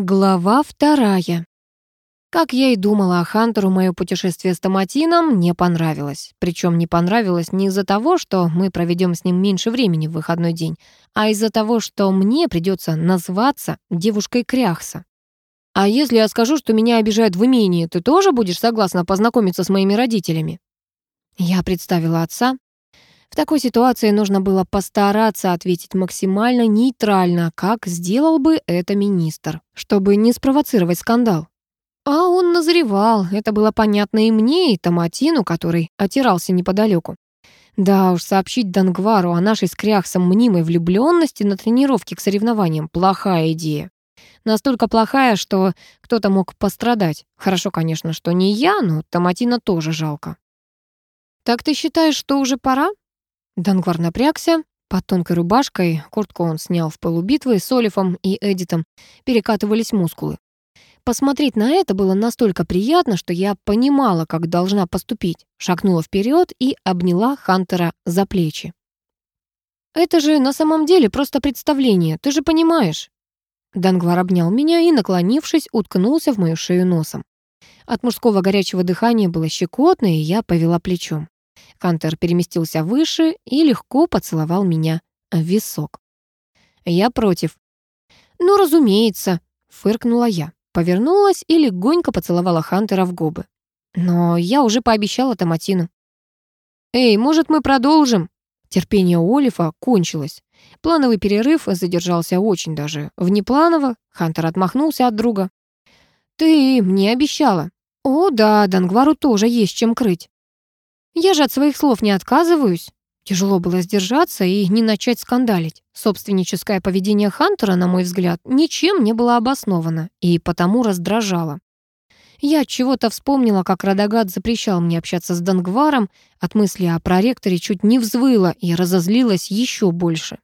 Глава вторая. Как я и думала, Хантеру мое путешествие с Томатином не понравилось. Причем не понравилось не из-за того, что мы проведем с ним меньше времени в выходной день, а из-за того, что мне придется назваться девушкой Кряхса. «А если я скажу, что меня обижают в имении, ты тоже будешь согласна познакомиться с моими родителями?» Я представила отца, в такой ситуации нужно было постараться ответить максимально нейтрально, как сделал бы это министр, чтобы не спровоцировать скандал. А он назревал, это было понятно и мне, и Томатину, который отирался неподалеку. Да уж, сообщить Дангвару о нашей с Кряхсом мнимой влюбленности на тренировке к соревнованиям – плохая идея. Настолько плохая, что кто-то мог пострадать. Хорошо, конечно, что не я, но Томатина тоже жалко. «Так ты считаешь, что уже пора?» Дангвар напрягся. Под тонкой рубашкой куртку он снял в полубитвы с Олифом и Эдитом. Перекатывались мускулы. Посмотреть на это было настолько приятно, что я понимала, как должна поступить. Шагнула вперед и обняла Хантера за плечи. «Это же на самом деле просто представление, ты же понимаешь». Дангвар обнял меня и, наклонившись, уткнулся в мою шею носом. От мужского горячего дыхания было щекотно, и я повела плечом. Хантер переместился выше и легко поцеловал меня в висок. Я против. «Ну, разумеется», — фыркнула я. Повернулась и легонько поцеловала Хантера в губы. Но я уже пообещала Томатину. «Эй, может, мы продолжим?» Терпение Олифа кончилось. Плановый перерыв задержался очень даже. Внепланово Хантер отмахнулся от друга. «Ты мне обещала». «О, да, Дангвару тоже есть чем крыть». Я же от своих слов не отказываюсь. Тяжело было сдержаться и не начать скандалить. Собственническое поведение Хантера, на мой взгляд, ничем не было обосновано и потому раздражало. Я от чего-то вспомнила, как Радагат запрещал мне общаться с Дангваром, от мысли о проректоре чуть не взвыла и разозлилась еще больше.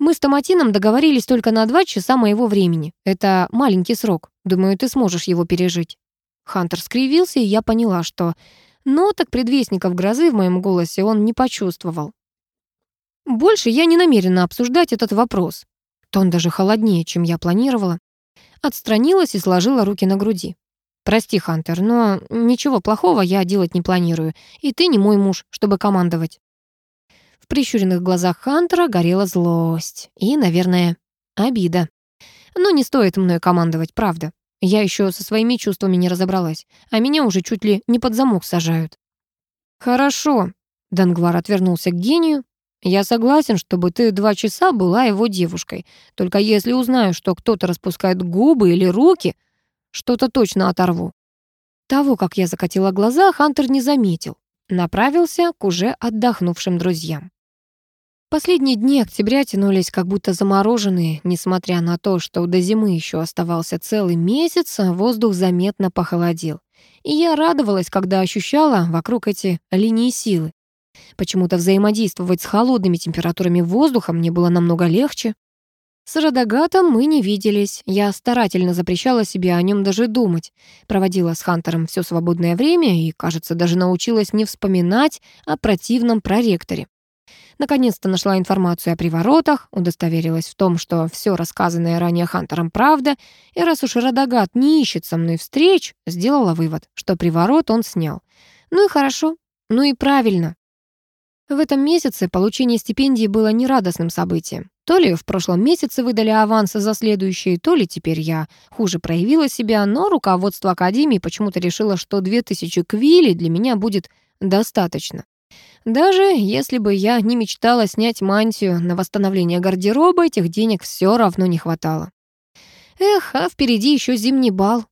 Мы с Томатином договорились только на два часа моего времени. Это маленький срок. Думаю, ты сможешь его пережить. Хантер скривился, и я поняла, что но так предвестников грозы в моем голосе он не почувствовал. Больше я не намерена обсуждать этот вопрос. Тон даже холоднее, чем я планировала. Отстранилась и сложила руки на груди. «Прости, Хантер, но ничего плохого я делать не планирую, и ты не мой муж, чтобы командовать». В прищуренных глазах Хантера горела злость и, наверное, обида. Но не стоит мной командовать, правда. Я еще со своими чувствами не разобралась, а меня уже чуть ли не под замок сажают. «Хорошо», — Дангвар отвернулся к гению. «Я согласен, чтобы ты два часа была его девушкой. Только если узнаю, что кто-то распускает губы или руки, что-то точно оторву». Того, как я закатила глаза, Хантер не заметил. Направился к уже отдохнувшим друзьям. Последние дни октября тянулись как будто замороженные, несмотря на то, что до зимы еще оставался целый месяц, воздух заметно похолодел. И я радовалась, когда ощущала вокруг эти линии силы. Почему-то взаимодействовать с холодными температурами воздуха мне было намного легче. С Радагатом мы не виделись. Я старательно запрещала себе о нем даже думать. Проводила с Хантером все свободное время и, кажется, даже научилась не вспоминать о противном проректоре. Наконец-то нашла информацию о приворотах, удостоверилась в том, что все рассказанное ранее Хантером правда, и раз уж Радагат не ищет со мной встреч, сделала вывод, что приворот он снял. Ну и хорошо, ну и правильно. В этом месяце получение стипендии было нерадостным событием. То ли в прошлом месяце выдали аванс за следующий, то ли теперь я хуже проявила себя, но руководство Академии почему-то решило, что 2000 квили для меня будет достаточно. Даже если бы я не мечтала снять мантию на восстановление гардероба, этих денег все равно не хватало. Эх, а впереди еще зимний бал.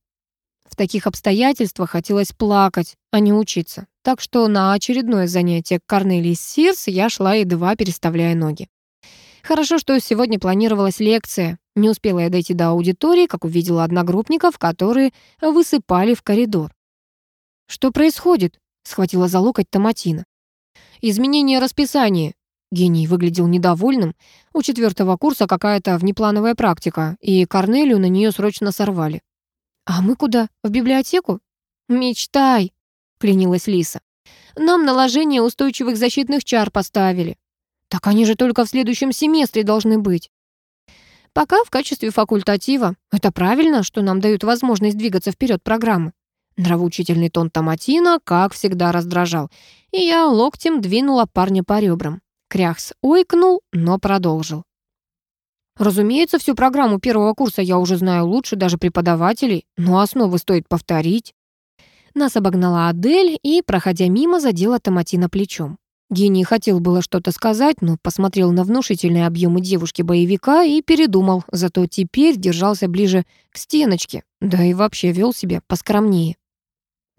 В таких обстоятельствах хотелось плакать, а не учиться. Так что на очередное занятие Корнелии Сирс я шла едва переставляя ноги. Хорошо, что сегодня планировалась лекция. Не успела я дойти до аудитории, как увидела одногруппников, которые высыпали в коридор. «Что происходит?» — схватила за локоть Томатина. Изменение расписания. Гений выглядел недовольным. У четвертого курса какая-то внеплановая практика, и Корнелию на нее срочно сорвали. «А мы куда? В библиотеку?» «Мечтай!» — клянилась Лиса. «Нам наложение устойчивых защитных чар поставили». «Так они же только в следующем семестре должны быть». Пока в качестве факультатива. Это правильно, что нам дают возможность двигаться вперед программы. Нравоучительный тон Томатина, как всегда, раздражал, и я локтем двинула парня по ребрам. Кряхс ойкнул, но продолжил. Разумеется, всю программу первого курса я уже знаю лучше даже преподавателей, но основы стоит повторить. Нас обогнала Адель и, проходя мимо, задела Томатина плечом. Гений хотел было что-то сказать, но посмотрел на внушительные объемы девушки-боевика и передумал, зато теперь держался ближе к стеночке, да и вообще вел себя поскромнее.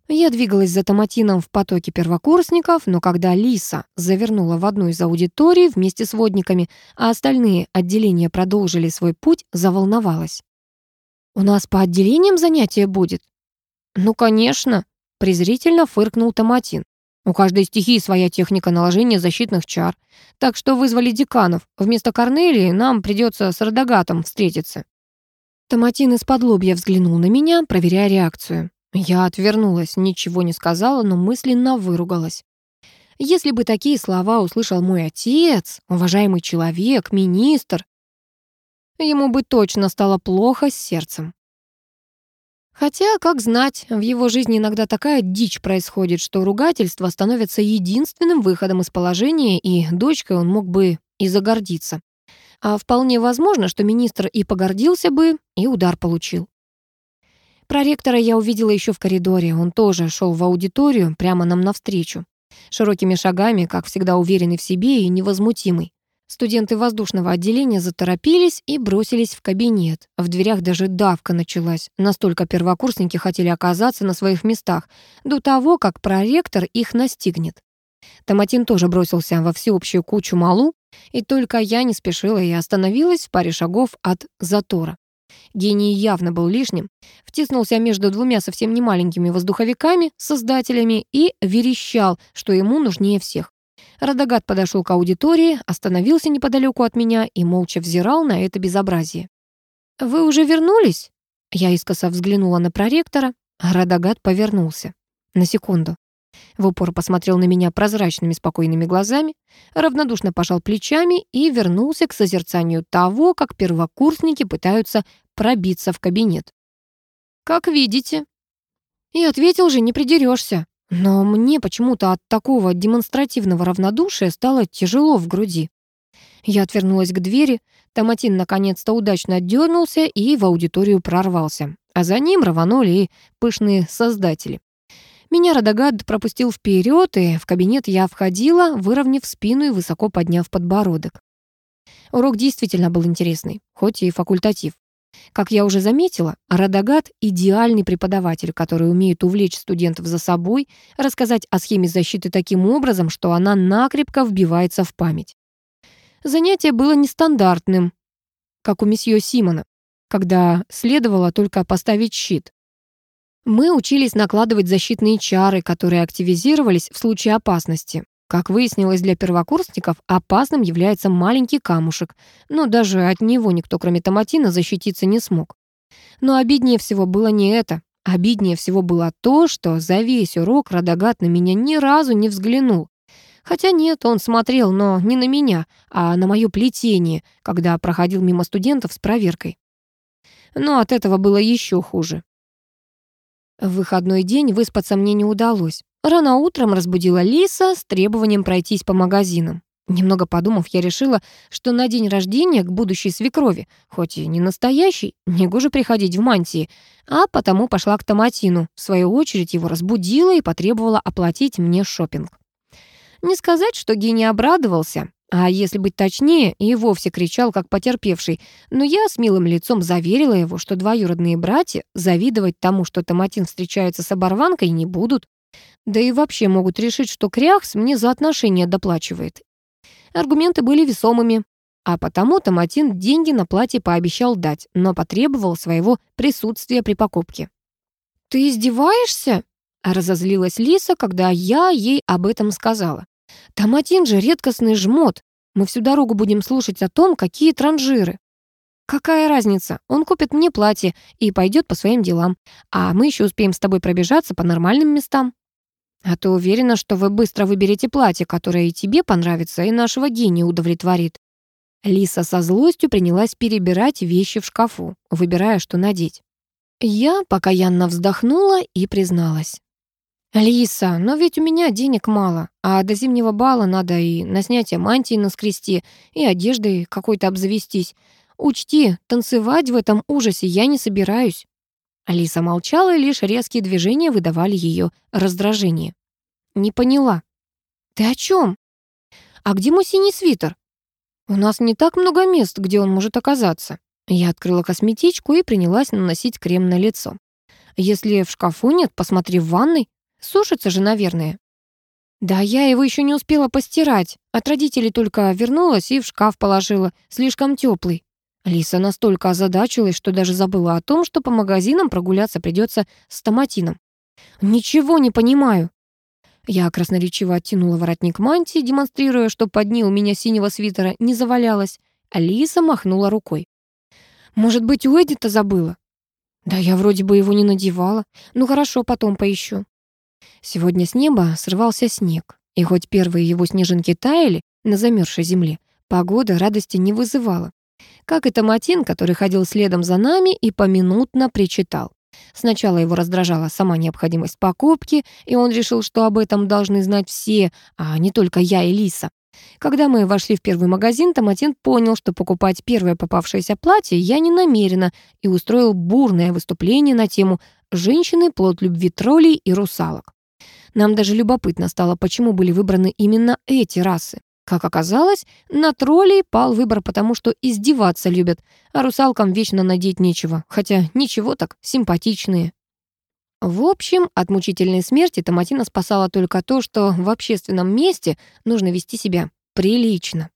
Я двигалась за Томатином в потоке первокурсников, но когда Лиса завернула в одну из аудиторий вместе с водниками, а остальные отделения продолжили свой путь, заволновалась. «У нас по отделениям занятие будет?» «Ну, конечно», — презрительно фыркнул Томатин. «У каждой стихии своя техника наложения защитных чар, так что вызвали деканов. Вместо Корнелии нам придется с Радагатом встретиться». Томатин из-под взглянул на меня, проверяя реакцию. Я отвернулась, ничего не сказала, но мысленно выругалась. Если бы такие слова услышал мой отец, уважаемый человек, министр, ему бы точно стало плохо с сердцем. Хотя, как знать, в его жизни иногда такая дичь происходит, что ругательство становится единственным выходом из положения, и дочкой он мог бы и загордиться. А вполне возможно, что министр и погордился бы, и удар получил. Проректора я увидела еще в коридоре. Он тоже шел в аудиторию, прямо нам навстречу. Широкими шагами, как всегда уверенный в себе и невозмутимый. Студенты воздушного отделения заторопились и бросились в кабинет. В дверях даже давка началась. Настолько первокурсники хотели оказаться на своих местах до того, как проректор их настигнет. Томатин тоже бросился во всеобщую кучу малу, и только я не спешила и остановилась в паре шагов от затора. Гений явно был лишним, втиснулся между двумя совсем немаленькими воздуховиками, создателями, и верещал, что ему нужнее всех. Радагат подошел к аудитории, остановился неподалеку от меня и молча взирал на это безобразие. «Вы уже вернулись?» Я искоса взглянула на проректора, а Радагат повернулся. На секунду. В упор посмотрел на меня прозрачными спокойными глазами, равнодушно пожал плечами и вернулся к созерцанию того, как первокурсники пытаются пробиться в кабинет. «Как видите». И ответил же, не придерешься. Но мне почему-то от такого демонстративного равнодушия стало тяжело в груди. Я отвернулась к двери, Томатин наконец-то удачно отдернулся и в аудиторию прорвался. А за ним рванули и пышные создатели. Меня Радагад пропустил вперед, и в кабинет я входила, выровняв спину и высоко подняв подбородок. Урок действительно был интересный, хоть и факультатив. Как я уже заметила, Радагат — идеальный преподаватель, который умеет увлечь студентов за собой, рассказать о схеме защиты таким образом, что она накрепко вбивается в память. Занятие было нестандартным, как у месье Симона, когда следовало только поставить щит. Мы учились накладывать защитные чары, которые активизировались в случае опасности. Как выяснилось для первокурсников, опасным является маленький камушек, но даже от него никто, кроме Томатина, защититься не смог. Но обиднее всего было не это. Обиднее всего было то, что за весь урок Радагат на меня ни разу не взглянул. Хотя нет, он смотрел, но не на меня, а на мое плетение, когда проходил мимо студентов с проверкой. Но от этого было еще хуже. В выходной день выспаться мне не удалось. Рано утром разбудила Лиса с требованием пройтись по магазинам. Немного подумав, я решила, что на день рождения к будущей свекрови, хоть и не настоящий, не гоже приходить в мантии, а потому пошла к Томатину. В свою очередь его разбудила и потребовала оплатить мне шопинг. Не сказать, что Гений обрадовался, а если быть точнее, и вовсе кричал, как потерпевший. Но я с милым лицом заверила его, что двоюродные братья завидовать тому, что Томатин встречается с оборванкой, не будут. Да и вообще могут решить, что Кряхс мне за отношения доплачивает. Аргументы были весомыми, а потому Томатин деньги на платье пообещал дать, но потребовал своего присутствия при покупке. «Ты издеваешься?» — разозлилась Лиса, когда я ей об этом сказала. Томатин же редкостный жмот. Мы всю дорогу будем слушать о том, какие транжиры. Какая разница? Он купит мне платье и пойдет по своим делам, а мы еще успеем с тобой пробежаться по нормальным местам. А ты уверена, что вы быстро выберете платье, которое и тебе понравится, и нашего гения удовлетворит? Лиса со злостью принялась перебирать вещи в шкафу, выбирая, что надеть. Я покаянно вздохнула и призналась. «Лиса, но ведь у меня денег мало, а до зимнего бала надо и на снятие мантии наскрести, и одеждой какой-то обзавестись. Учти, танцевать в этом ужасе я не собираюсь». Алиса молчала, и лишь резкие движения выдавали ее раздражение. «Не поняла». «Ты о чем? А где мой синий свитер?» «У нас не так много мест, где он может оказаться». Я открыла косметичку и принялась наносить крем на лицо. «Если в шкафу нет, посмотри в ванной. Сушится же, наверное». «Да я его еще не успела постирать. От родителей только вернулась и в шкаф положила. Слишком теплый. Лиса настолько озадачилась, что даже забыла о том, что по магазинам прогуляться придется с томатином. «Ничего не понимаю». Я красноречиво оттянула воротник мантии, демонстрируя, что под ней у меня синего свитера не завалялось. Алиса махнула рукой. «Может быть, у Эдита забыла?» «Да я вроде бы его не надевала. Ну хорошо, потом поищу». Сегодня с неба срывался снег, и хоть первые его снежинки таяли на замерзшей земле, погода радости не вызывала. Как и Томатин, который ходил следом за нами и поминутно причитал. Сначала его раздражала сама необходимость покупки, и он решил, что об этом должны знать все, а не только я и Лиса. Когда мы вошли в первый магазин, Томатин понял, что покупать первое попавшееся платье я не намерена, и устроил бурное выступление на тему «Женщины – плод любви троллей и русалок». Нам даже любопытно стало, почему были выбраны именно эти расы. Как оказалось, на троллей пал выбор, потому что издеваться любят, а русалкам вечно надеть нечего, хотя ничего так, симпатичные. В общем, от мучительной смерти Томатина спасала только то, что в общественном месте нужно вести себя прилично.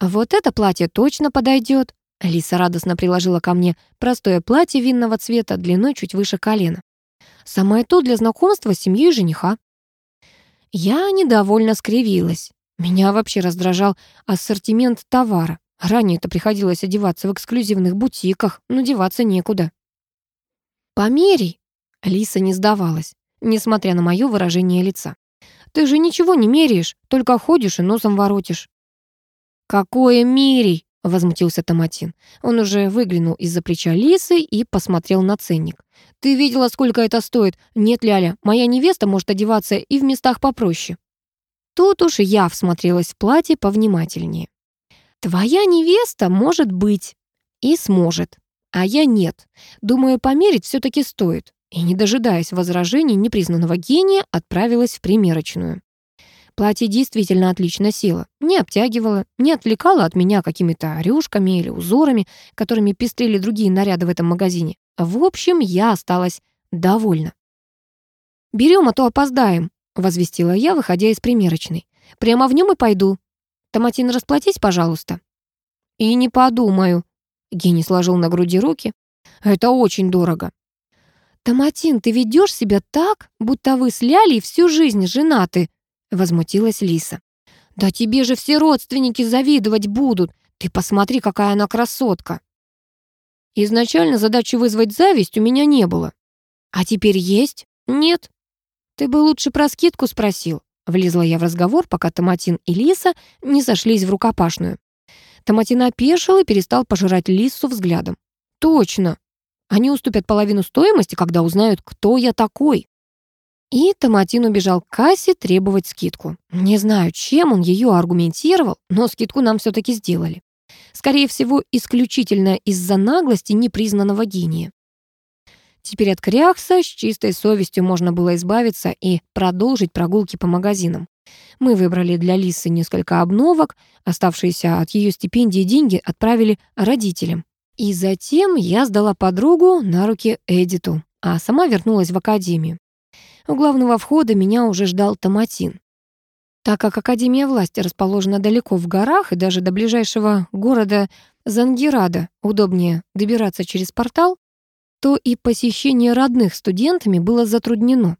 «Вот это платье точно подойдет. Алиса радостно приложила ко мне простое платье винного цвета длиной чуть выше колена. «Самое то для знакомства с семьей жениха». Я недовольно скривилась. Меня вообще раздражал ассортимент товара. Ранее-то приходилось одеваться в эксклюзивных бутиках, но деваться некуда. «Померяй!» Лиса не сдавалась, несмотря на мое выражение лица. «Ты же ничего не меряешь, только ходишь и носом воротишь». «Какое мерей?» — возмутился Томатин. Он уже выглянул из-за плеча Лисы и посмотрел на ценник. «Ты видела, сколько это стоит? Нет, Ляля, моя невеста может одеваться и в местах попроще». Тут уж я всмотрелась в платье повнимательнее. «Твоя невеста может быть и сможет, а я нет. Думаю, померить все таки стоит». И, не дожидаясь возражений непризнанного гения, отправилась в примерочную. Платье действительно отлично село, не обтягивало, не отвлекало от меня какими-то орёшками или узорами, которыми пестрели другие наряды в этом магазине. В общем, я осталась довольна. «Берем, а то опоздаем», — возвестила я, выходя из примерочной. «Прямо в нем и пойду. Томатин, расплатись, пожалуйста». «И не подумаю», — Гений сложил на груди руки. «Это очень дорого». «Томатин, ты ведешь себя так, будто вы с Лялей всю жизнь женаты», — возмутилась Лиса. «Да тебе же все родственники завидовать будут. Ты посмотри, какая она красотка». Изначально задачи вызвать зависть у меня не было. А теперь есть? Нет. «Ты бы лучше про скидку спросил», — влезла я в разговор, пока Томатин и Лиса не сошлись в рукопашную. Томатин опешил и перестал пожирать Лису взглядом. «Точно! Они уступят половину стоимости, когда узнают, кто я такой». И Томатин убежал к кассе требовать скидку. Не знаю, чем он ее аргументировал, но скидку нам все таки сделали. Скорее всего, исключительно из-за наглости непризнанного гения. Теперь от Кряхса с чистой совестью можно было избавиться и продолжить прогулки по магазинам. Мы выбрали для Лисы несколько обновок, оставшиеся от ее стипендии деньги отправили родителям. И затем я сдала подругу на руки Эдиту, а сама вернулась в академию. У главного входа меня уже ждал Томатин. Так как Академия власти расположена далеко в горах и даже до ближайшего города Зангирада удобнее добираться через портал, то и посещение родных студентами было затруднено.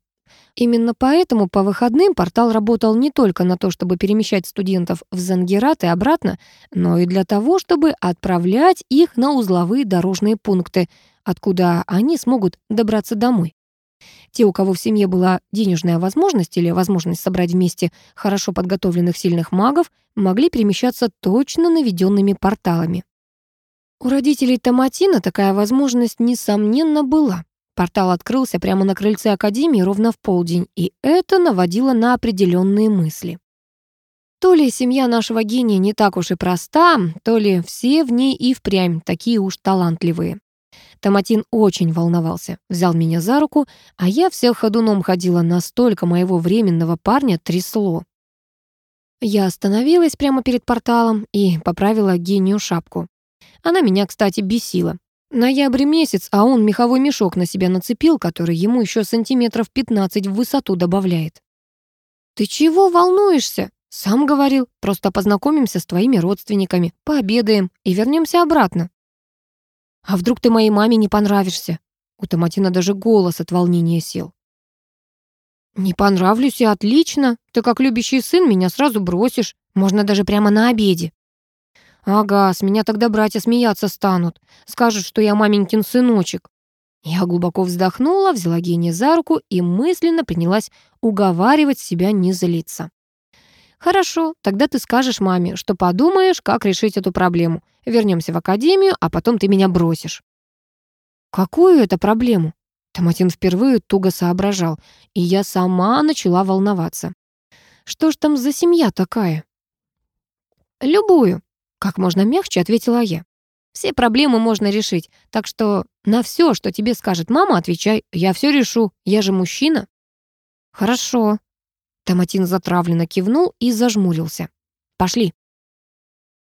Именно поэтому по выходным портал работал не только на то, чтобы перемещать студентов в Зангерат и обратно, но и для того, чтобы отправлять их на узловые дорожные пункты, откуда они смогут добраться домой. Те, у кого в семье была денежная возможность или возможность собрать вместе хорошо подготовленных сильных магов, могли перемещаться точно наведенными порталами. У родителей Томатина такая возможность, несомненно, была. Портал открылся прямо на крыльце Академии ровно в полдень, и это наводило на определенные мысли. То ли семья нашего гения не так уж и проста, то ли все в ней и впрямь такие уж талантливые. Томатин очень волновался, взял меня за руку, а я вся ходуном ходила, настолько моего временного парня трясло. Я остановилась прямо перед порталом и поправила гению шапку. Она меня, кстати, бесила. Ноябрь месяц, а он меховой мешок на себя нацепил, который ему еще сантиметров 15 в высоту добавляет. «Ты чего волнуешься?» «Сам говорил, просто познакомимся с твоими родственниками, пообедаем и вернемся обратно». «А вдруг ты моей маме не понравишься?» У Томатина даже голос от волнения сел. «Не понравлюсь и отлично. Ты как любящий сын меня сразу бросишь. Можно даже прямо на обеде». «Ага, с меня тогда братья смеяться станут. Скажут, что я маменькин сыночек». Я глубоко вздохнула, взяла гения за руку и мысленно принялась уговаривать себя не злиться. «Хорошо, тогда ты скажешь маме, что подумаешь, как решить эту проблему. Вернемся в академию, а потом ты меня бросишь». «Какую это проблему?» Томатин впервые туго соображал, и я сама начала волноваться. «Что ж там за семья такая?» «Любую», — как можно мягче ответила я. «Все проблемы можно решить, так что на все, что тебе скажет мама, отвечай. Я все решу, я же мужчина». «Хорошо», Томатин затравленно кивнул и зажмурился. «Пошли».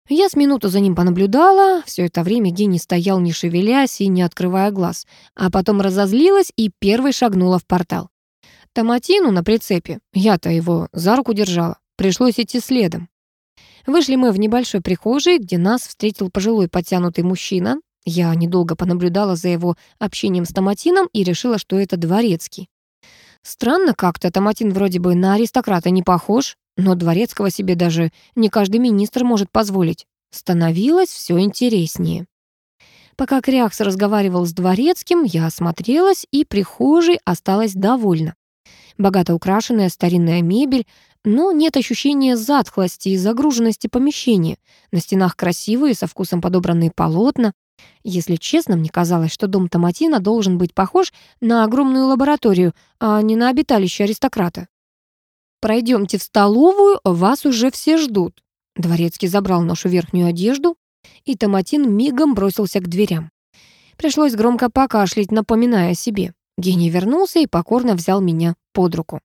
Я с минуту за ним понаблюдала. Все это время гений стоял, не шевелясь и не открывая глаз. А потом разозлилась и первой шагнула в портал. Томатину на прицепе. Я-то его за руку держала. Пришлось идти следом. Вышли мы в небольшой прихожей, где нас встретил пожилой подтянутый мужчина. Я недолго понаблюдала за его общением с Томатином и решила, что это дворецкий. Странно как-то, Томатин вроде бы на аристократа не похож, но дворецкого себе даже не каждый министр может позволить. Становилось все интереснее. Пока Кряхс разговаривал с дворецким, я осмотрелась и прихожей осталась довольна. Богато украшенная старинная мебель, но нет ощущения затхлости и загруженности помещения. На стенах красивые, со вкусом подобранные полотна. Если честно, мне казалось, что дом Томатина должен быть похож на огромную лабораторию, а не на обиталище аристократа. «Пройдемте в столовую, вас уже все ждут». Дворецкий забрал нашу верхнюю одежду, и Томатин мигом бросился к дверям. Пришлось громко покашлять, напоминая о себе. Гений вернулся и покорно взял меня под руку.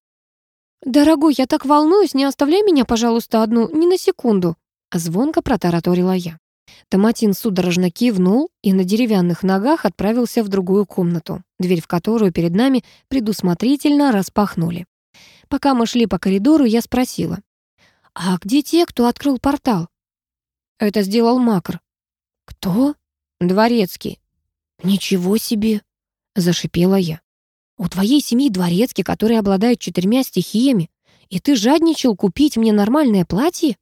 «Дорогой, я так волнуюсь, не оставляй меня, пожалуйста, одну, ни на секунду», звонко протараторила я. Томатин судорожно кивнул и на деревянных ногах отправился в другую комнату, дверь в которую перед нами предусмотрительно распахнули. Пока мы шли по коридору, я спросила. «А где те, кто открыл портал?» «Это сделал Макр». «Кто?» «Дворецкий». «Ничего себе!» — зашипела я. «У твоей семьи дворецкий, который обладает четырьмя стихиями, и ты жадничал купить мне нормальное платье?»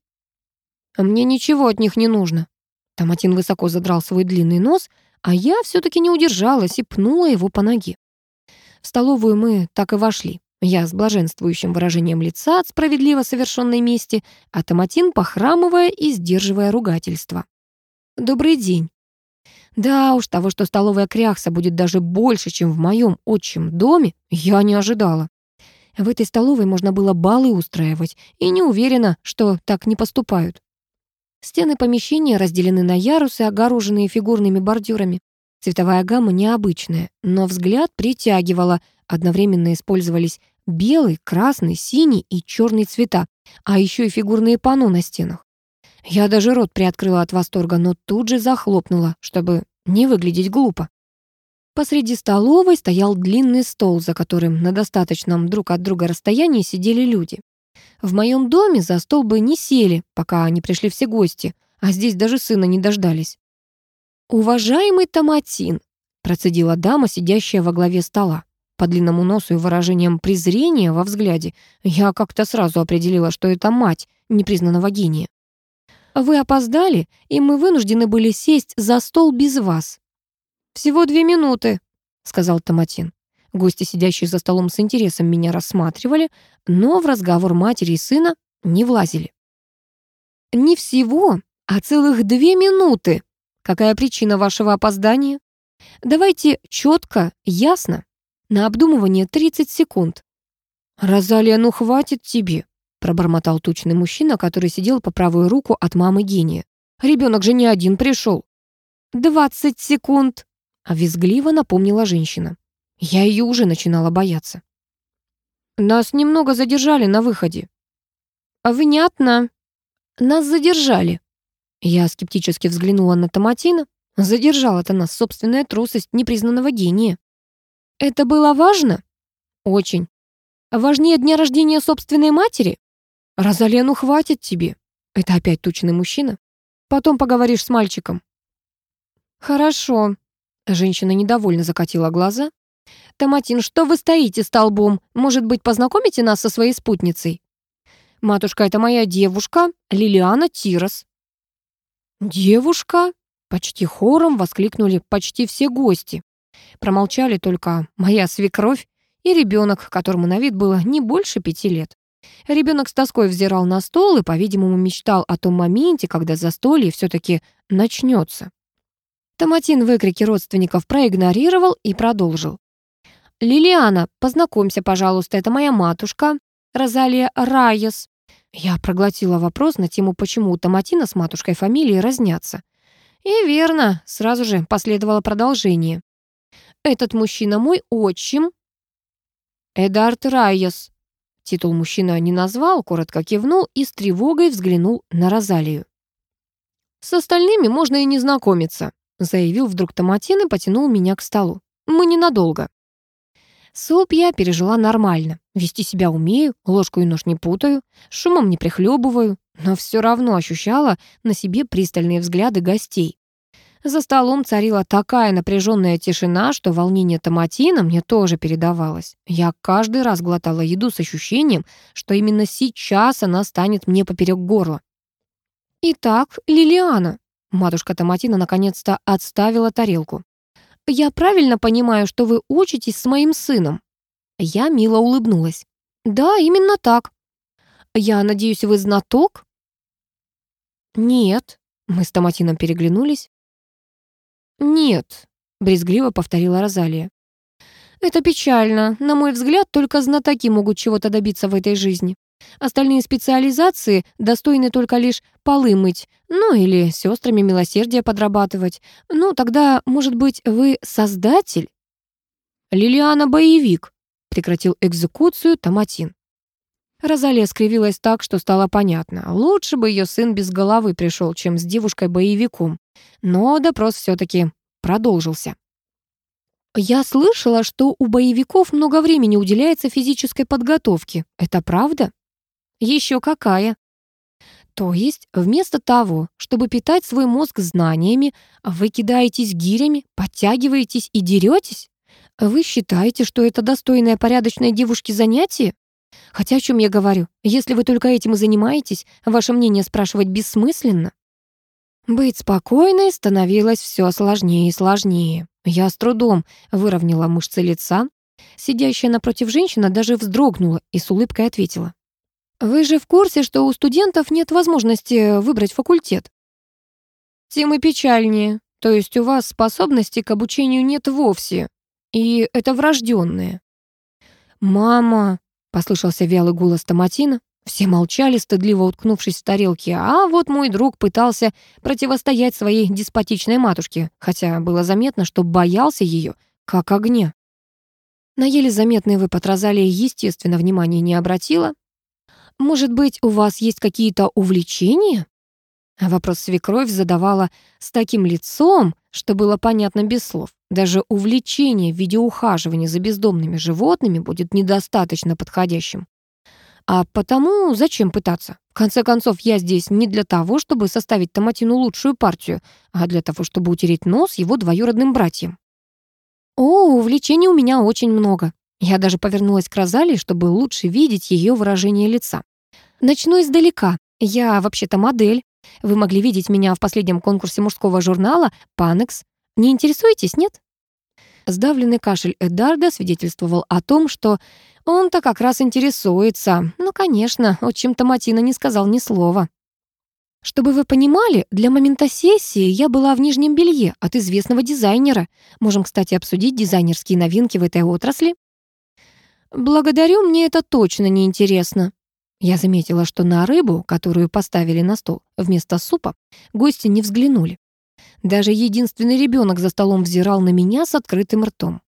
«Мне ничего от них не нужно», Томатин высоко задрал свой длинный нос, а я все-таки не удержалась и пнула его по ноге. В столовую мы так и вошли. Я с блаженствующим выражением лица от справедливо совершенной мести, а Томатин похрамывая и сдерживая ругательство. «Добрый день». Да уж, того, что столовая кряхса будет даже больше, чем в моем отчим доме, я не ожидала. В этой столовой можно было балы устраивать, и не уверена, что так не поступают. Стены помещения разделены на ярусы, огороженные фигурными бордюрами. Цветовая гамма необычная, но взгляд притягивала. Одновременно использовались белый, красный, синий и черный цвета, а еще и фигурные панно на стенах. Я даже рот приоткрыла от восторга, но тут же захлопнула, чтобы не выглядеть глупо. Посреди столовой стоял длинный стол, за которым на достаточном друг от друга расстоянии сидели люди. В моем доме за стол бы не сели, пока не пришли все гости, а здесь даже сына не дождались. «Уважаемый Томатин», — процедила дама, сидящая во главе стола. По длинному носу и выражением презрения во взгляде я как-то сразу определила, что это мать непризнанного гения. «Вы опоздали, и мы вынуждены были сесть за стол без вас». «Всего две минуты», — сказал Томатин. Гости, сидящие за столом с интересом, меня рассматривали, но в разговор матери и сына не влазили. «Не всего, а целых две минуты. Какая причина вашего опоздания? Давайте четко, ясно. На обдумывание 30 секунд». «Розалия, ну хватит тебе», пробормотал тучный мужчина, который сидел по правую руку от мамы гения. Ребенок же не один пришел. «Двадцать секунд», — визгливо напомнила женщина. Я ее уже начинала бояться. «Нас немного задержали на выходе». «Внятно. Нас задержали». Я скептически взглянула на Томатина. Задержала-то нас собственная трусость непризнанного гения. «Это было важно?» «Очень. Важнее дня рождения собственной матери?» «Розалия, ну хватит тебе!» Это опять тучный мужчина. «Потом поговоришь с мальчиком». «Хорошо». Женщина недовольно закатила глаза. «Томатин, что вы стоите столбом? Может быть, познакомите нас со своей спутницей?» «Матушка, это моя девушка, Лилиана Тирос». «Девушка?» Почти хором воскликнули почти все гости. Промолчали только моя свекровь и ребенок, которому на вид было не больше пяти лет. Ребенок с тоской взирал на стол и, по-видимому, мечтал о том моменте, когда застолье все-таки начнется. Томатин выкрики родственников проигнорировал и продолжил. «Лилиана, познакомься, пожалуйста, это моя матушка, Розалия Райес». Я проглотила вопрос на тему, почему Томатина с матушкой фамилии разнятся. И верно, сразу же последовало продолжение. «Этот мужчина мой отчим». «Эдард Райес», Титул мужчина не назвал, коротко кивнул и с тревогой взглянул на Розалию. «С остальными можно и не знакомиться», заявил вдруг Томатин и потянул меня к столу. «Мы ненадолго». Суп я пережила нормально. Вести себя умею, ложку и нож не путаю, шумом не прихлебываю, но все равно ощущала на себе пристальные взгляды гостей. За столом царила такая напряженная тишина, что волнение томатина мне тоже передавалось. Я каждый раз глотала еду с ощущением, что именно сейчас она станет мне поперек горла. «Итак, Лилиана», — матушка Томатина наконец-то отставила тарелку. «Я правильно понимаю, что вы учитесь с моим сыном?» Я мило улыбнулась. «Да, именно так». «Я надеюсь, вы знаток?» «Нет», — мы с Томатином переглянулись. «Нет», — брезгливо повторила Розалия. «Это печально. На мой взгляд, только знатоки могут чего-то добиться в этой жизни. Остальные специализации достойны только лишь полы мыть, ну или сестрами милосердия подрабатывать. Ну, тогда, может быть, вы создатель?» «Лилиана боевик», — прекратил экзекуцию Томатин. Розалия скривилась так, что стало понятно. Лучше бы ее сын без головы пришел, чем с девушкой-боевиком. Но допрос все-таки продолжился. «Я слышала, что у боевиков много времени уделяется физической подготовке. Это правда?» «Еще какая!» То есть вместо того, чтобы питать свой мозг знаниями, вы кидаетесь гирями, подтягиваетесь и деретесь? Вы считаете, что это достойное порядочной девушки занятие? Хотя о чем я говорю? Если вы только этим и занимаетесь, ваше мнение спрашивать бессмысленно. Быть спокойной становилось все сложнее и сложнее. Я с трудом выровняла мышцы лица. Сидящая напротив женщина даже вздрогнула и с улыбкой ответила. «Вы же в курсе, что у студентов нет возможности выбрать факультет?» «Тем и печальнее. То есть у вас способности к обучению нет вовсе. И это врожденное». «Мама», — послышался вялый голос Томатина, все молчали, стыдливо уткнувшись в тарелки, а вот мой друг пытался противостоять своей деспотичной матушке, хотя было заметно, что боялся ее, как огня. На еле заметный выпад Розалия, естественно, внимания не обратила. «Может быть, у вас есть какие-то увлечения?» Вопрос свекровь задавала с таким лицом, что было понятно без слов. Даже увлечение в виде ухаживания за бездомными животными будет недостаточно подходящим. А потому зачем пытаться? В конце концов, я здесь не для того, чтобы составить Томатину лучшую партию, а для того, чтобы утереть нос его двоюродным братьям. О, увлечений у меня очень много. Я даже повернулась к Розалии, чтобы лучше видеть ее выражение лица. Начну издалека. Я вообще-то модель. Вы могли видеть меня в последнем конкурсе мужского журнала «Панекс». Не интересуетесь, нет? Сдавленный кашель Эдарда свидетельствовал о том, что он-то как раз интересуется. Ну, конечно, отчим Томатина не сказал ни слова. Чтобы вы понимали, для момента сессии я была в нижнем белье от известного дизайнера. Можем, кстати, обсудить дизайнерские новинки в этой отрасли. Благодарю, мне это точно не интересно. Я заметила, что на рыбу, которую поставили на стол вместо супа, гости не взглянули. Даже единственный ребенок за столом взирал на меня с открытым ртом.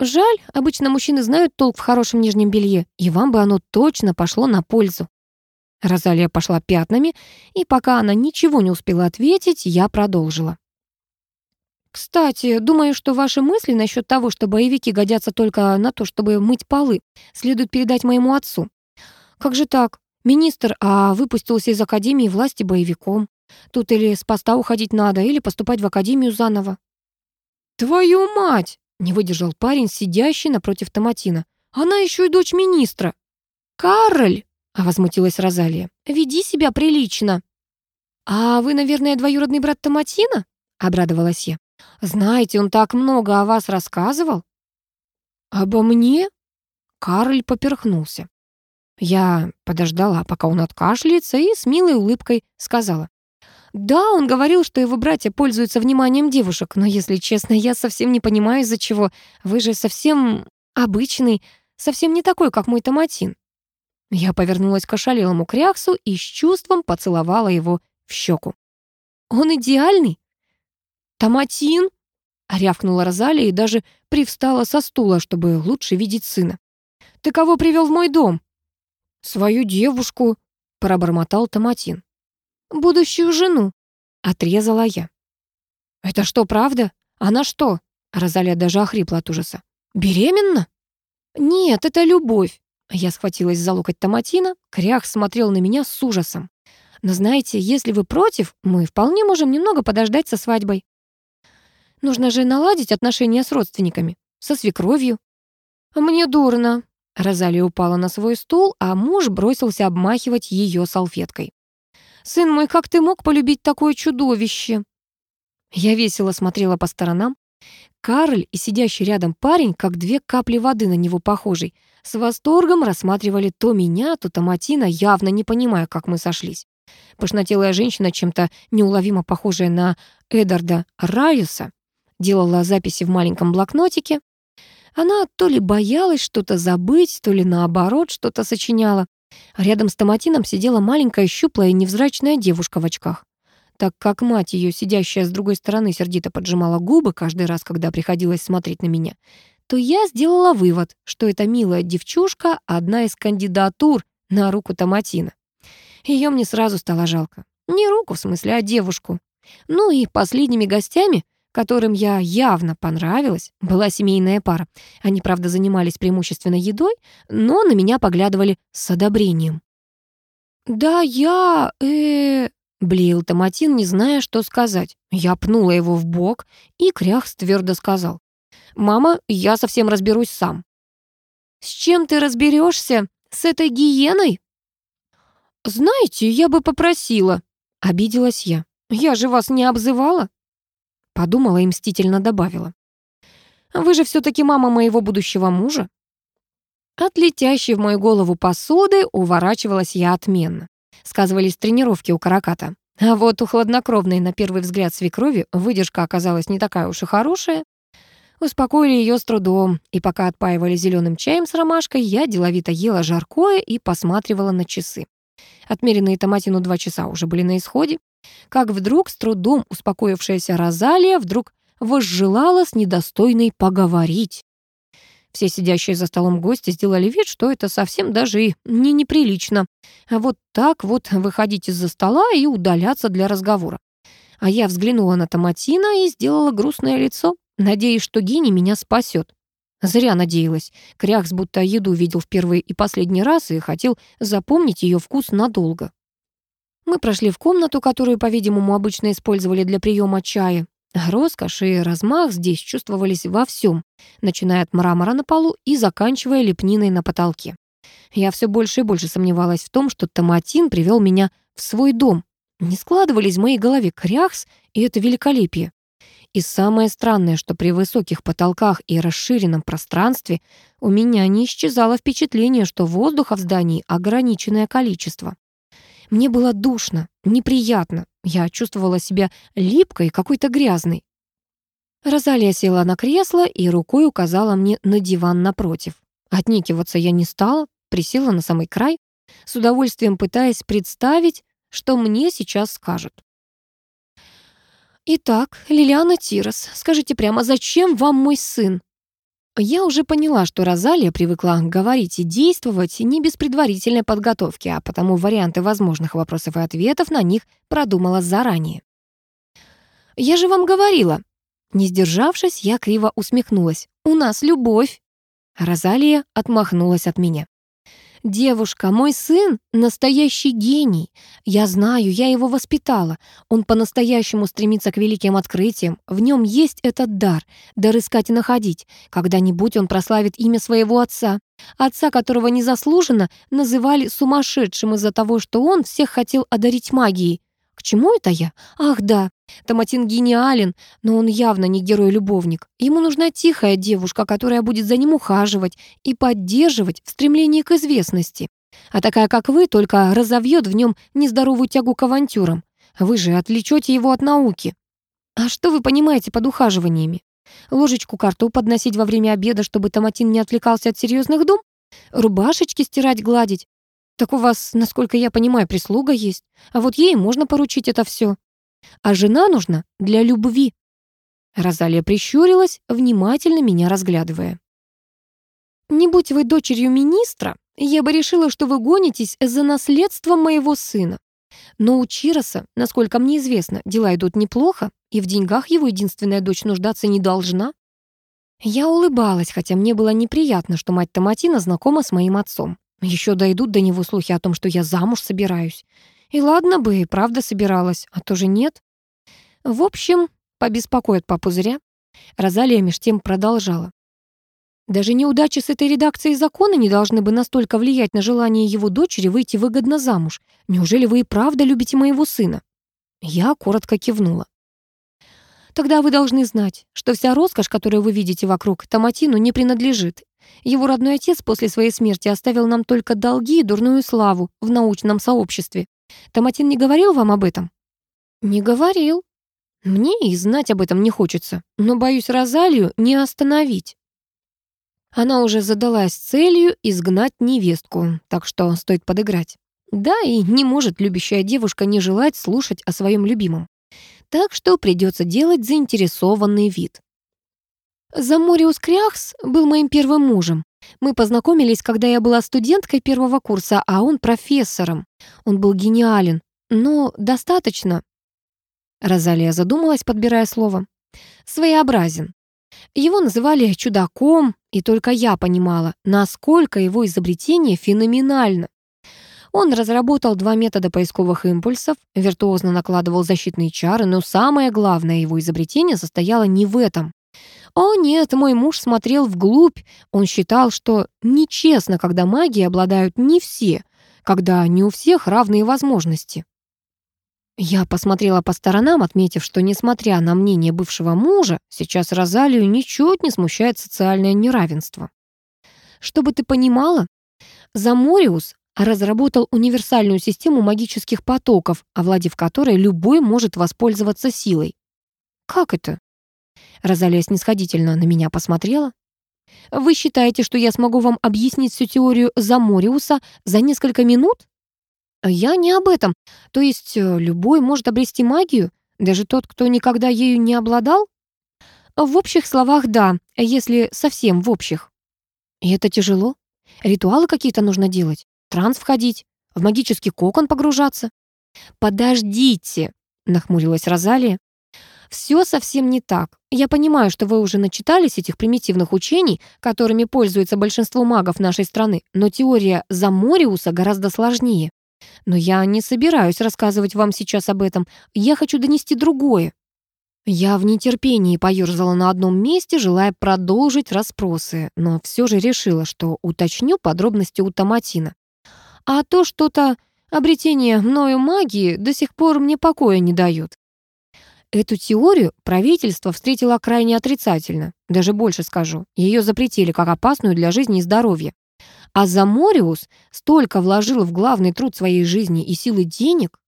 Жаль, обычно мужчины знают толк в хорошем нижнем белье, и вам бы оно точно пошло на пользу. Розалия пошла пятнами, и пока она ничего не успела ответить, я продолжила. Кстати, думаю, что ваши мысли насчет того, что боевики годятся только на то, чтобы мыть полы, следует передать моему отцу. Как же так? Министр, а выпустился из Академии власти боевиком. Тут или с поста уходить надо, или поступать в Академию заново. «Твою мать!» — не выдержал парень, сидящий напротив Томатина. «Она еще и дочь министра!» «Карль!» — возмутилась Розалия. «Веди себя прилично!» «А вы, наверное, двоюродный брат Томатина?» — обрадовалась я. «Знаете, он так много о вас рассказывал». «Обо мне?» Карль поперхнулся. Я подождала, пока он откашляется, и с милой улыбкой сказала. «Да, он говорил, что его братья пользуются вниманием девушек, но, если честно, я совсем не понимаю, из-за чего. Вы же совсем обычный, совсем не такой, как мой томатин». Я повернулась к ошалелому кряксу и с чувством поцеловала его в щеку. «Он идеальный?» «Томатин?» — рявкнула Розалия и даже привстала со стула, чтобы лучше видеть сына. «Ты кого привел в мой дом?» «Свою девушку», — пробормотал Томатин. «Будущую жену», — отрезала я. «Это что, правда? Она что?» Розалия даже охрипла от ужаса. «Беременна?» «Нет, это любовь». Я схватилась за локоть Томатина, Крях смотрел на меня с ужасом. «Но знаете, если вы против, мы вполне можем немного подождать со свадьбой. Нужно же наладить отношения с родственниками, со свекровью». «Мне дурно», Розалия упала на свой стул, а муж бросился обмахивать ее салфеткой. «Сын мой, как ты мог полюбить такое чудовище?» Я весело смотрела по сторонам. Карль и сидящий рядом парень, как две капли воды на него похожий, с восторгом рассматривали то меня, то Томатина, явно не понимая, как мы сошлись. Пышнотелая женщина, чем-то неуловимо похожая на Эдарда Райуса, делала записи в маленьком блокнотике, она то ли боялась что-то забыть, то ли наоборот что-то сочиняла. А рядом с Томатином сидела маленькая щуплая невзрачная девушка в очках. Так как мать ее, сидящая с другой стороны, сердито поджимала губы каждый раз, когда приходилось смотреть на меня, то я сделала вывод, что эта милая девчушка — одна из кандидатур на руку Томатина. Ее мне сразу стало жалко. Не руку, в смысле, а девушку. Ну и последними гостями которым я явно понравилась, была семейная пара. Они, правда, занимались преимущественно едой, но на меня поглядывали с одобрением. «Да я... э...» — блеял Томатин, не зная, что сказать. Я пнула его в бок, и Кряхс твердо сказал. «Мама, я совсем разберусь сам». «С чем ты разберешься? С этой гиеной?» «Знаете, я бы попросила», — обиделась я. «Я же вас не обзывала». Подумала и мстительно добавила. «Вы же все таки мама моего будущего мужа». От летящей в мою голову посуды уворачивалась я отменно. Сказывались тренировки у караката. А вот у хладнокровной на первый взгляд свекрови выдержка оказалась не такая уж и хорошая. Успокоили ее с трудом, и пока отпаивали зеленым чаем с ромашкой, я деловито ела жаркое и посматривала на часы. Отмеренные томатину два часа уже были на исходе как вдруг с трудом успокоившаяся Розалия вдруг возжелала с недостойной поговорить. Все сидящие за столом гости сделали вид, что это совсем даже и не неприлично. А вот так вот выходить из-за стола и удаляться для разговора. А я взглянула на Томатина и сделала грустное лицо, надеясь, что гений меня спасет. Зря надеялась. Кряхс будто еду видел в первый и последний раз и хотел запомнить ее вкус надолго. Мы прошли в комнату, которую, по-видимому, обычно использовали для приема чая. Роскошь и размах здесь чувствовались во всем, начиная от мрамора на полу и заканчивая лепниной на потолке. Я все больше и больше сомневалась в том, что Томатин привел меня в свой дом. Не складывались в моей голове кряхс и это великолепие. И самое странное, что при высоких потолках и расширенном пространстве у меня не исчезало впечатление, что воздуха в здании ограниченное количество. Мне было душно, неприятно. Я чувствовала себя липкой какой-то грязной. Розалия села на кресло и рукой указала мне на диван напротив. Отникиваться я не стала, присела на самый край, с удовольствием пытаясь представить, что мне сейчас скажут. «Итак, Лилиана Тирос, скажите прямо, зачем вам мой сын?» Я уже поняла, что Розалия привыкла говорить и действовать не без предварительной подготовки, а потому варианты возможных вопросов и ответов на них продумала заранее. «Я же вам говорила!» Не сдержавшись, я криво усмехнулась. «У нас любовь!» Розалия отмахнулась от меня. «Девушка, мой сын — настоящий гений. Я знаю, я его воспитала. Он по-настоящему стремится к великим открытиям. В нем есть этот дар — дар искать и находить. Когда-нибудь он прославит имя своего отца. Отца, которого незаслуженно называли сумасшедшим из-за того, что он всех хотел одарить магией. К чему это я? Ах, да, Томатин гениален, но он явно не герой-любовник. Ему нужна тихая девушка, которая будет за ним ухаживать и поддерживать в стремлении к известности. А такая, как вы, только разовьет в нем нездоровую тягу к авантюрам. Вы же отвлечете его от науки. А что вы понимаете под ухаживаниями? Ложечку карту подносить во время обеда, чтобы Томатин не отвлекался от серьезных дум? Рубашечки стирать, гладить? Так у вас, насколько я понимаю, прислуга есть. А вот ей можно поручить это все. А жена нужна для любви. Розалия прищурилась, внимательно меня разглядывая. «Не будь вы дочерью министра, я бы решила, что вы гонитесь за наследством моего сына. Но у Чироса, насколько мне известно, дела идут неплохо, и в деньгах его единственная дочь нуждаться не должна». Я улыбалась, хотя мне было неприятно, что мать Томатина знакома с моим отцом. Еще дойдут до него слухи о том, что я замуж собираюсь. И ладно бы, и правда собиралась, а то же нет. В общем, побеспокоит папу зря. Розалия меж тем продолжала. Даже неудачи с этой редакцией закона не должны бы настолько влиять на желание его дочери выйти выгодно замуж. Неужели вы и правда любите моего сына? Я коротко кивнула. Тогда вы должны знать, что вся роскошь, которую вы видите вокруг, Томатину не принадлежит. Его родной отец после своей смерти оставил нам только долги и дурную славу в научном сообществе. Томатин не говорил вам об этом? Не говорил. Мне и знать об этом не хочется, но боюсь Розалию не остановить. Она уже задалась целью изгнать невестку, так что стоит подыграть. Да, и не может любящая девушка не желать слушать о своем любимом. Так что придется делать заинтересованный вид. Замориус Кряхс был моим первым мужем. Мы познакомились, когда я была студенткой первого курса, а он профессором. Он был гениален, но достаточно... Розалия задумалась, подбирая слово. Своеобразен. Его называли чудаком, и только я понимала, насколько его изобретение феноменально. Он разработал два метода поисковых импульсов, виртуозно накладывал защитные чары, но самое главное его изобретение состояло не в этом. О нет, мой муж смотрел вглубь. Он считал, что нечестно, когда магией обладают не все, когда не у всех равные возможности. Я посмотрела по сторонам, отметив, что, несмотря на мнение бывшего мужа, сейчас Розалию ничуть не смущает социальное неравенство. Чтобы ты понимала, Замориус разработал универсальную систему магических потоков, овладев которой любой может воспользоваться силой. Как это? Розалия снисходительно на меня посмотрела. «Вы считаете, что я смогу вам объяснить всю теорию Замориуса за несколько минут?» «Я не об этом. То есть э, любой может обрести магию, даже тот, кто никогда ею не обладал?» «В общих словах, да, если совсем в общих». «И это тяжело? Ритуалы какие-то нужно делать? Транс входить? В магический кокон погружаться?» «Подождите!» — нахмурилась Розалия. Все совсем не так. Я понимаю, что вы уже начитались этих примитивных учений, которыми пользуется большинство магов нашей страны, но теория Замориуса гораздо сложнее. Но я не собираюсь рассказывать вам сейчас об этом. Я хочу донести другое. Я в нетерпении поёрзала на одном месте, желая продолжить расспросы, но все же решила, что уточню подробности у Томатина. А то что-то обретение мною магии до сих пор мне покоя не дает. Эту теорию правительство встретило крайне отрицательно. Даже больше скажу, ее запретили как опасную для жизни и здоровья. А Замориус столько вложил в главный труд своей жизни и силы денег.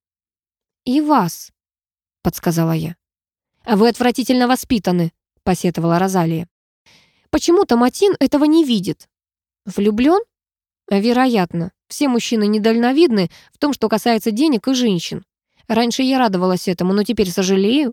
«И вас», — подсказала я. «Вы отвратительно воспитаны», — посетовала Розалия. «Почему Томатин этого не видит?» «Влюблен?» «Вероятно. Все мужчины недальновидны в том, что касается денег и женщин. Раньше я радовалась этому, но теперь сожалею.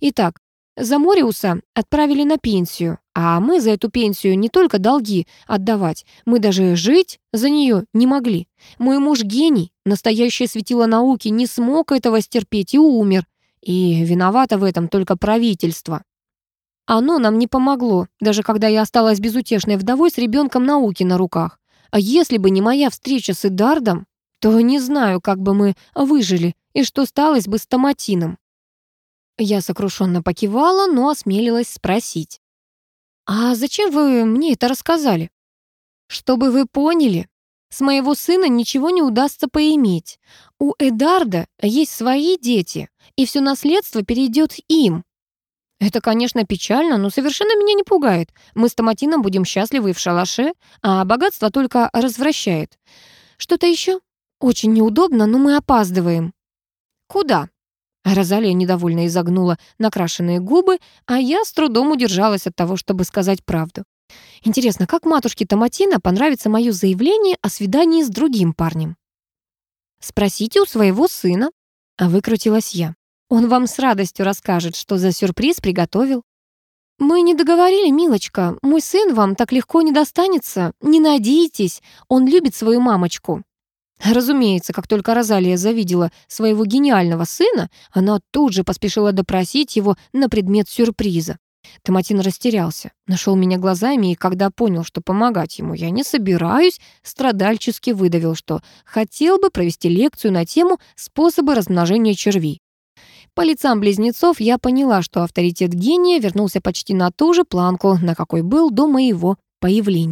Итак, Замориуса отправили на пенсию, а мы за эту пенсию не только долги отдавать, мы даже жить за нее не могли. Мой муж гений, настоящее светило науки, не смог этого стерпеть и умер. И виновато в этом только правительство. Оно нам не помогло, даже когда я осталась безутешной вдовой с ребенком науки на руках. А если бы не моя встреча с Эдардом, то не знаю, как бы мы выжили и что сталось бы с Томатином. Я сокрушенно покивала, но осмелилась спросить. «А зачем вы мне это рассказали?» «Чтобы вы поняли, с моего сына ничего не удастся поиметь. У Эдарда есть свои дети, и все наследство перейдет им. Это, конечно, печально, но совершенно меня не пугает. Мы с Томатином будем счастливы в шалаше, а богатство только развращает. Что-то еще? Очень неудобно, но мы опаздываем. Куда? Розалия недовольно изогнула накрашенные губы, а я с трудом удержалась от того, чтобы сказать правду. Интересно, как матушке Томатина понравится мое заявление о свидании с другим парнем? «Спросите у своего сына», — а выкрутилась я. «Он вам с радостью расскажет, что за сюрприз приготовил». «Мы не договорили, милочка. Мой сын вам так легко не достанется. Не надейтесь, он любит свою мамочку». Разумеется, как только Розалия завидела своего гениального сына, она тут же поспешила допросить его на предмет сюрприза. Томатин растерялся, нашел меня глазами, и когда понял, что помогать ему я не собираюсь, страдальчески выдавил, что хотел бы провести лекцию на тему «Способы размножения червей». По лицам близнецов я поняла, что авторитет гения вернулся почти на ту же планку, на какой был до моего появления.